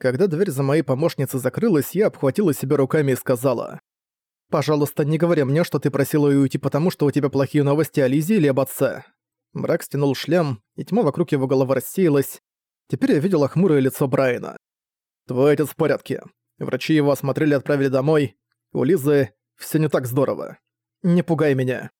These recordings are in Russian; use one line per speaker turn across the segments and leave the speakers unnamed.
Когда дверь за моей помощницей закрылась, я обхватила себя руками и сказала. «Пожалуйста, не говори мне, что ты просила ее уйти потому, что у тебя плохие новости о Лизе или об отце». Брак стянул шлем, и тьма вокруг его головы рассеялась. Теперь я видела хмурое лицо Брайана. «Твой отец в порядке. Врачи его осмотрели и отправили домой. У Лизы все не так здорово. Не пугай меня.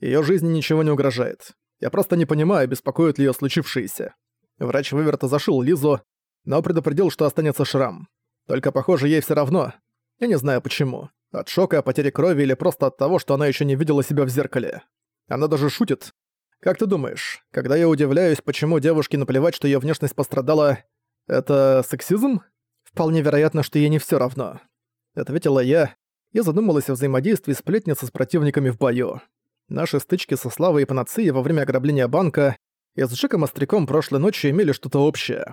Ее жизни ничего не угрожает. Я просто не понимаю, беспокоит ли ее случившееся. Врач выверта зашил Лизу, но предупредил, что останется шрам. Только, похоже, ей все равно. Я не знаю почему. От шока, потери крови или просто от того, что она еще не видела себя в зеркале. Она даже шутит. Как ты думаешь, когда я удивляюсь, почему девушке наплевать, что ее внешность пострадала, это сексизм? Вполне вероятно, что ей не все равно. Ответила я и задумалась о взаимодействии сплетницы с противниками в бою. Наши стычки со Славой и Панацией во время ограбления банка и с Джеком Остряком прошлой ночью имели что-то общее.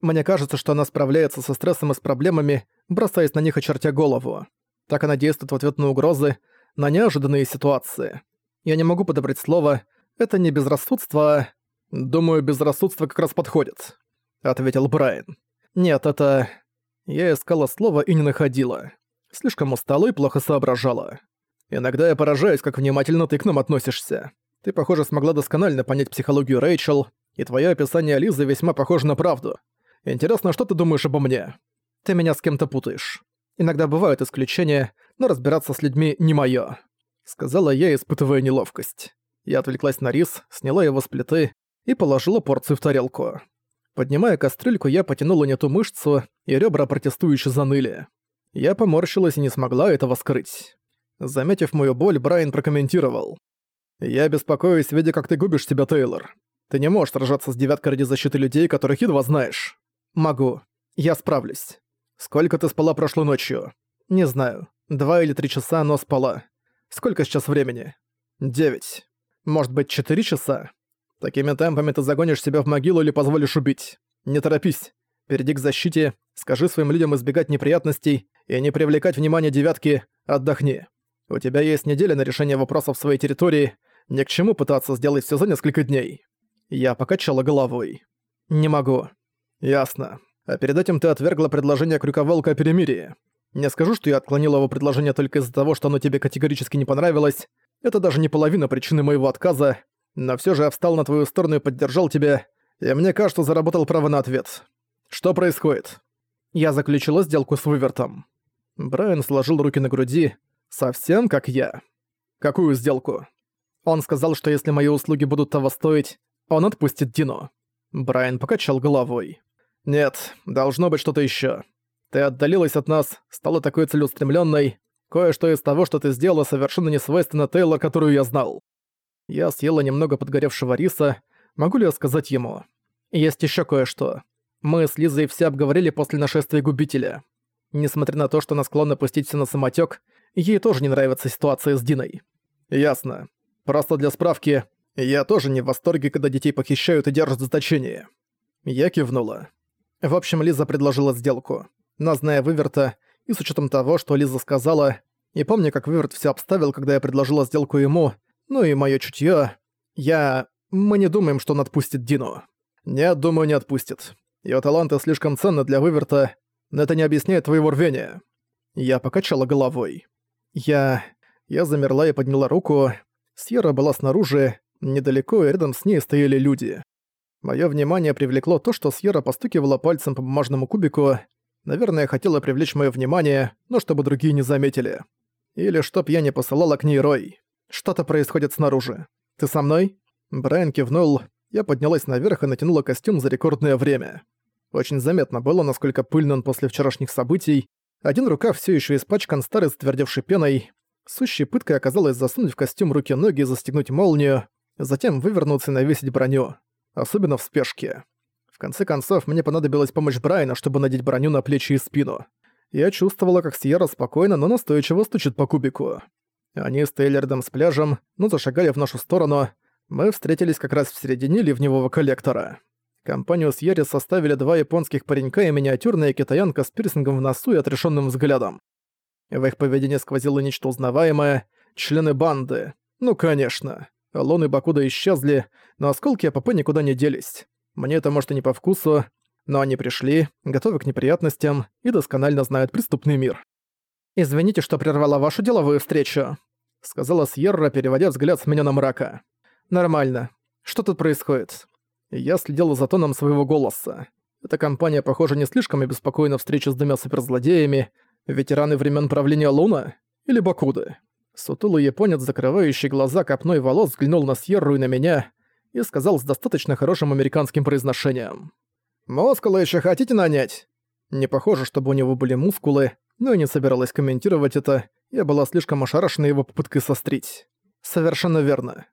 Мне кажется, что она справляется со стрессом и с проблемами, бросаясь на них и чертя голову. Так она действует в ответ на угрозы, на неожиданные ситуации. Я не могу подобрать слово, это не безрассудство, а... Думаю, безрассудство как раз подходит, ответил Брайан. Нет, это... Я искала слово и не находила. Слишком устала и плохо соображала. Иногда я поражаюсь, как внимательно ты к нам относишься. Ты, похоже, смогла досконально понять психологию Рэйчел, и твое описание Лизы весьма похоже на правду. Интересно, что ты думаешь обо мне? Ты меня с кем-то путаешь. Иногда бывают исключения, но разбираться с людьми не моё. Сказала я, испытывая неловкость. Я отвлеклась на рис, сняла его с плиты и положила порцию в тарелку. Поднимая кастрюльку, я потянула не ту мышцу, и ребра протестующе заныли. Я поморщилась и не смогла этого скрыть. Заметив мою боль, Брайан прокомментировал. «Я беспокоюсь, видя, как ты губишь себя, Тейлор. Ты не можешь сражаться с девяткой ради защиты людей, которых едва знаешь». «Могу. Я справлюсь. Сколько ты спала прошлой ночью?» «Не знаю. Два или три часа, но спала. Сколько сейчас времени?» «Девять. Может быть, четыре часа?» Такими темпами ты загонишь себя в могилу или позволишь убить. Не торопись. Перейди к защите, скажи своим людям избегать неприятностей и не привлекать внимание девятки, отдохни. У тебя есть неделя на решение вопросов своей территории, ни к чему пытаться сделать все за несколько дней. Я покачала головой. Не могу. Ясно. А перед этим ты отвергла предложение Крюковолка о перемирии. Не скажу, что я отклонила его предложение только из-за того, что оно тебе категорически не понравилось. Это даже не половина причины моего отказа, но все же я встал на твою сторону и поддержал тебя, и мне кажется, заработал право на ответ. Что происходит? Я заключила сделку с Вывертом. Брайан сложил руки на груди, совсем как я. Какую сделку? Он сказал, что если мои услуги будут того стоить, он отпустит Дину. Брайан покачал головой. «Нет, должно быть что-то еще. Ты отдалилась от нас, стала такой целеустремленной. Кое-что из того, что ты сделала, совершенно не свойственно Тейлор, которую я знал. Я съела немного подгоревшего риса. Могу ли я сказать ему? Есть еще кое-что. Мы с Лизой все обговорили после нашествия губителя. Несмотря на то, что она склонна пустить все на самотек, ей тоже не нравится ситуация с Диной. Ясно. Просто для справки, я тоже не в восторге, когда детей похищают и держат в заточении. Я кивнула. В общем, Лиза предложила сделку. Но зная Выверта, и с учетом того, что Лиза сказала, и помня, как Выверт все обставил, когда я предложила сделку ему, ну и моё чутьё. Я... Мы не думаем, что он отпустит Дину. Нет, думаю, не отпустит. Её таланты слишком ценны для выверта, но это не объясняет твоего рвения. Я покачала головой. Я... Я замерла и подняла руку. Сьерра была снаружи, недалеко, и рядом с ней стояли люди. Моё внимание привлекло то, что Сьерра постукивала пальцем по бумажному кубику. Наверное, хотела привлечь моё внимание, но чтобы другие не заметили. Или чтоб я не посылала к ней Рой. Что-то происходит снаружи. Ты со мной?» Брайан кивнул. Я поднялась наверх и натянула костюм за рекордное время. Очень заметно было, насколько пыльный он после вчерашних событий. Один рукав все еще испачкан старой затвердевшей пеной. Сущей пыткой оказалось засунуть в костюм руки-ноги и застегнуть молнию, затем вывернуться и навесить броню. Особенно в спешке. В конце концов, мне понадобилась помощь Брайана, чтобы надеть броню на плечи и спину. Я чувствовала, как Сьерра спокойно, но настойчиво стучит по кубику. Они стояли рядом с пляжем, но зашагали в нашу сторону. Мы встретились как раз в середине ливневого коллектора. Компанию с Яри составили два японских паренька и миниатюрная китаянка с пирсингом в носу и отрешенным взглядом. В их поведении сквозило нечто узнаваемое. Члены банды. Ну, конечно. Лон и Бакуда исчезли, но осколки АПП никуда не делись. Мне это может и не по вкусу, но они пришли, готовы к неприятностям и досконально знают преступный мир. «Извините, что прервала вашу деловую встречу», — сказала Сьерра, переводя взгляд с меня на мрака. «Нормально. Что тут происходит?» Я следил за тоном своего голоса. Эта компания, похоже, не слишком обеспокоена встречей с двумя суперзлодеями, ветераны времен правления Луна или Бакуды. Сутулый японец, закрывающий глаза копной волос, взглянул на Сьерру и на меня и сказал с достаточно хорошим американским произношением. «Мускулы еще хотите нанять?» Не похоже, чтобы у него были мускулы, но и не собиралась комментировать это, я была слишком ошарашена его попыткой сострить. «Совершенно верно.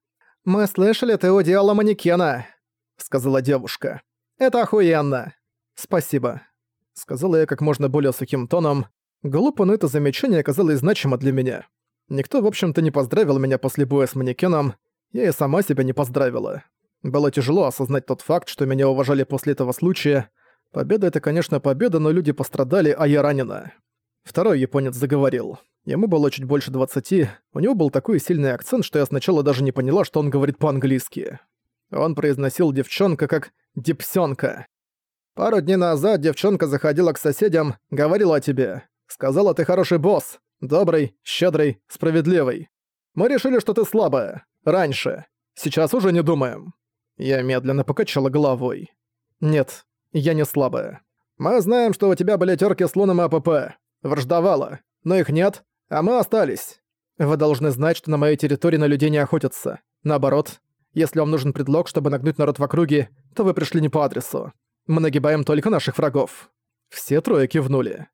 Мы слышали, ты удела манекена», — сказала девушка. «Это охуенно!» «Спасибо», — сказала я как можно более сухим тоном. Глупо, но это замечание оказалось значимо для меня. Никто, в общем-то, не поздравил меня после боя с манекеном, я и сама себя не поздравила. Было тяжело осознать тот факт, что меня уважали после этого случая. Победа — это, конечно, победа, но люди пострадали, а я ранена. Второй японец заговорил. Ему было чуть больше двадцати, у него был такой сильный акцент, что я сначала даже не поняла, что он говорит по-английски. Он произносил «девчонка» как «депсёнка». «Пару дней назад девчонка заходила к соседям, говорила о тебе. Сказала, ты хороший босс, добрый, щедрый, справедливый. Мы решили, что ты слабая. Раньше. Сейчас уже не думаем». Я медленно покачала головой. «Нет, я не слабая. Мы знаем, что у тебя были тёрки с Луном АПП. Враждовала. Но их нет, а мы остались. Вы должны знать, что на моей территории на людей не охотятся. Наоборот, если вам нужен предлог, чтобы нагнуть народ в округе, то вы пришли не по адресу. Мы нагибаем только наших врагов». Все трое кивнули.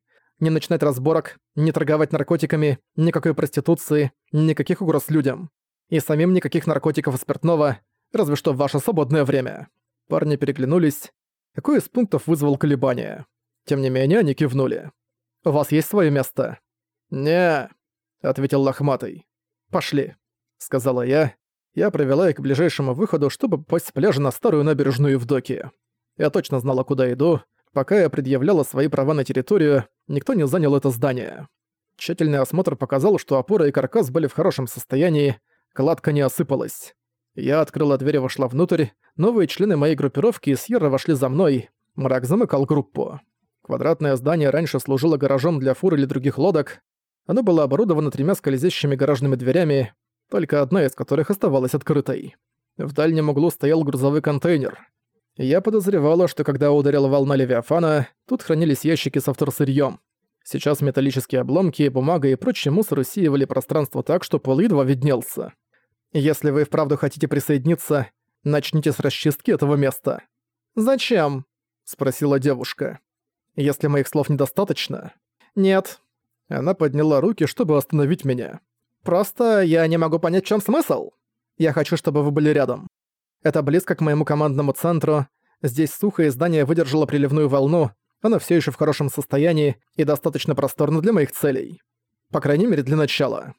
Не начинать разборок, не торговать наркотиками, никакой проституции, никаких угроз людям. И самим никаких наркотиков и спиртного, разве что в ваше свободное время. Парни переглянулись. Какой из пунктов вызвал колебания? Тем не менее, они кивнули. «У вас есть свое место?» «Не», — ответил Лохматый. «Пошли», — сказала я. Я провела их к ближайшему выходу, чтобы попасть с пляжа на старую набережную в доке. Я точно знала, куда иду. Пока я предъявляла свои права на территорию, никто не занял это здание. Тщательный осмотр показал, что опора и каркас были в хорошем состоянии, кладка не осыпалась. Я открыла дверь и вошла внутрь, новые члены моей группировки из Сьерра вошли за мной, мрак замыкал группу. Квадратное здание раньше служило гаражом для фур или других лодок. Оно было оборудовано тремя скользящими гаражными дверями, только одна из которых оставалась открытой. В дальнем углу стоял грузовой контейнер. Я подозревала, что когда ударила волна Левиафана, тут хранились ящики с вторсырьём. Сейчас металлические обломки, бумага и прочий мусор усеивали пространство так, что пол едва виднелся. Если вы вправду хотите присоединиться, начните с расчистки этого места. «Зачем?» — спросила девушка. «Если моих слов недостаточно?» «Нет». Она подняла руки, чтобы остановить меня. «Просто я не могу понять, в чём смысл. Я хочу, чтобы вы были рядом. Это близко к моему командному центру. Здесь сухо и здание выдержало приливную волну. Оно все еще в хорошем состоянии и достаточно просторно для моих целей. По крайней мере, для начала.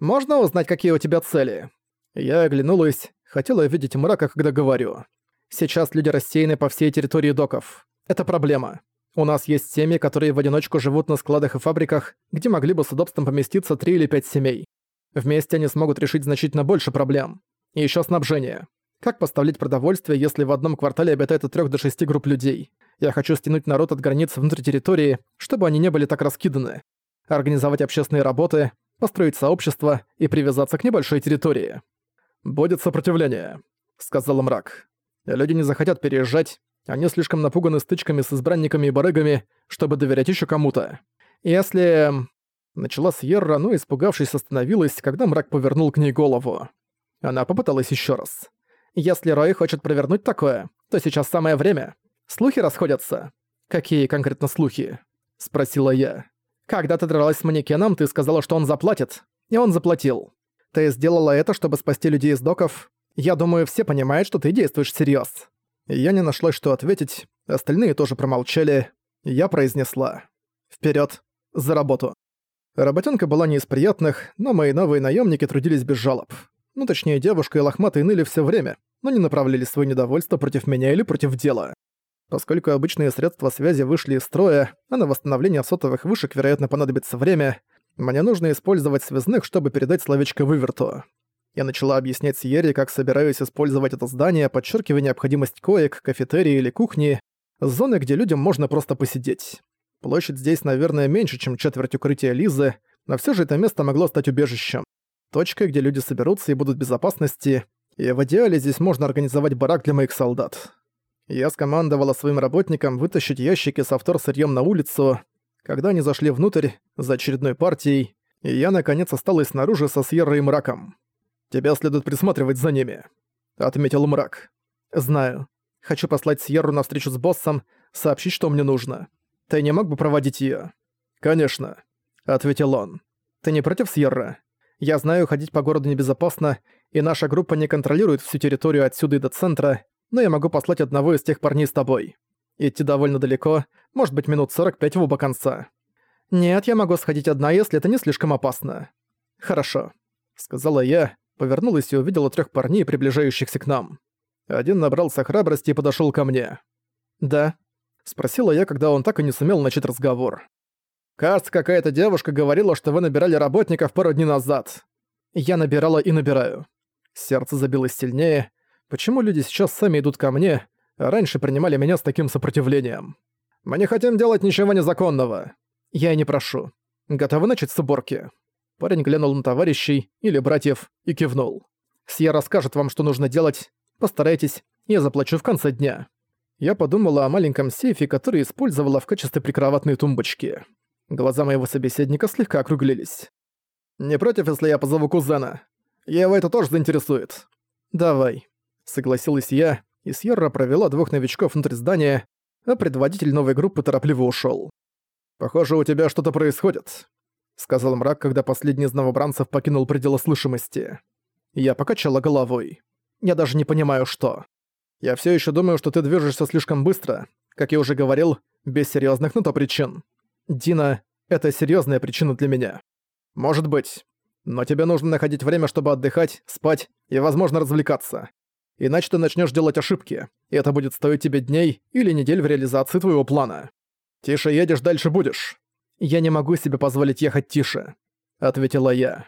Можно узнать, какие у тебя цели? Я оглянулась, хотела видеть мрака, когда говорю. Сейчас люди рассеяны по всей территории доков. Это проблема. У нас есть семьи, которые в одиночку живут на складах и фабриках, где могли бы с удобством поместиться три или пять семей. Вместе они смогут решить значительно больше проблем. И еще снабжение. Как поставлять продовольствие, если в одном квартале обитает от 3 до 6 групп людей? Я хочу стянуть народ от границ внутри территории, чтобы они не были так раскиданы. Организовать общественные работы, построить сообщество и привязаться к небольшой территории. «Будет сопротивление», — сказал мрак. «Люди не захотят переезжать, они слишком напуганы стычками с избранниками и барыгами, чтобы доверять еще кому-то. Если...» Начала Сьерра, но, испугавшись, остановилась, когда мрак повернул к ней голову. Она попыталась еще раз. Если Рой хочет провернуть такое, то сейчас самое время. Слухи расходятся. Какие конкретно слухи? Спросила я. Когда ты дралась с манекеном, ты сказала, что он заплатит. И он заплатил. Ты сделала это, чтобы спасти людей из доков. Я думаю, все понимают, что ты действуешь всерьёз. Я не нашла, что ответить. Остальные тоже промолчали. Я произнесла. Вперед, За работу. Работенка была не из приятных, но мои новые наемники трудились без жалоб. Ну, точнее, девушка и лохматый ныли все время, но не направляли свое недовольство против меня или против дела. Поскольку обычные средства связи вышли из строя, а на восстановление сотовых вышек, вероятно, понадобится время, мне нужно использовать связных, чтобы передать словечко выверту. Я начала объяснять Сьерри, как собираюсь использовать это здание, подчеркивая необходимость коек, кафетерии или кухни. Зоны, где людям можно просто посидеть. Площадь здесь, наверное, меньше, чем четверть укрытия Лизы, но все же это место могло стать убежищем. Точкой, где люди соберутся и будут в безопасности, и в идеале здесь можно организовать барак для моих солдат. Я скомандовала своим работникам вытащить ящики с авторсырьем на улицу. Когда они зашли внутрь, за очередной партией, и я, наконец, осталась снаружи со Сьеррой и Мраком. «Тебя следует присматривать за ними», — отметил Мрак. «Знаю. Хочу послать Сьерру на встречу с боссом, сообщить, что мне нужно. Ты не мог бы проводить её?» «Конечно», — ответил он. «Ты не против Сьерра? Я знаю, ходить по городу небезопасно, и наша группа не контролирует всю территорию отсюда и до центра, но я могу послать одного из тех парней с тобой. Идти довольно далеко, может быть минут 45 в оба конца. Нет, я могу сходить одна, если это не слишком опасно. Хорошо, сказала я, повернулась и увидела трех парней, приближающихся к нам. Один набрался храбрости и подошел ко мне. «Да?» — спросила я, когда он так и не сумел начать разговор. «Кажется, какая-то девушка говорила, что вы набирали работников пару дней назад». Я набирала и набираю. Сердце забилось сильнее. Почему люди сейчас сами идут ко мне, раньше принимали меня с таким сопротивлением? Мы не хотим делать ничего незаконного. Я и не прошу. Готовы начать с уборки?» Парень глянул на товарищей или братьев и кивнул. «Сья расскажет вам, что нужно делать. Постарайтесь, я заплачу в конце дня». Я подумала о маленьком сейфе, который использовала в качестве прикроватной тумбочки. Глаза моего собеседника слегка округлились. «Не против, если я позову кузена? Его это тоже заинтересует». «Давай», — согласилась я, и Сьерра провела двух новичков внутрь здания, а предводитель новой группы торопливо ушёл. «Похоже, у тебя что-то происходит», — сказал мрак, когда последний из новобранцев покинул пределы слышимости. Я покачала головой. Я даже не понимаю, что. Я все еще думаю, что ты движешься слишком быстро. Как я уже говорил, без серьезных на то причин. Дина — это серьезная причина для меня. Может быть. Но тебе нужно находить время, чтобы отдыхать, спать и, возможно, развлекаться. Иначе ты начнешь делать ошибки, и это будет стоить тебе дней или недель в реализации твоего плана. «Тише едешь, дальше будешь». «Я не могу себе позволить ехать тише», — ответила я.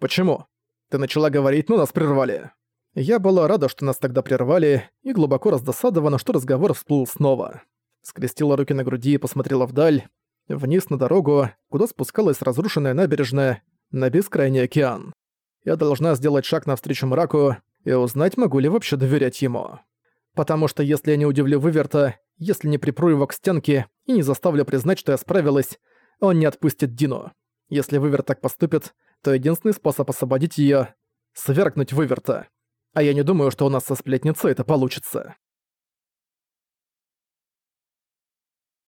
«Почему? Ты начала говорить, но нас прервали». Я была рада, что нас тогда прервали, и глубоко раздосадована, что разговор всплыл снова. Скрестила руки на груди и посмотрела вдаль, вниз на дорогу, куда спускалась разрушенная набережная, на бескрайний океан. Я должна сделать шаг навстречу мраку и узнать, могу ли вообще доверять ему. Потому что если я не удивлю Выверта, если не припру его к стенке и не заставлю признать, что я справилась, он не отпустит Дину. Если Вывер так поступит, то единственный способ освободить её — свергнуть Выверта. А я не думаю, что у нас со сплетницей это получится.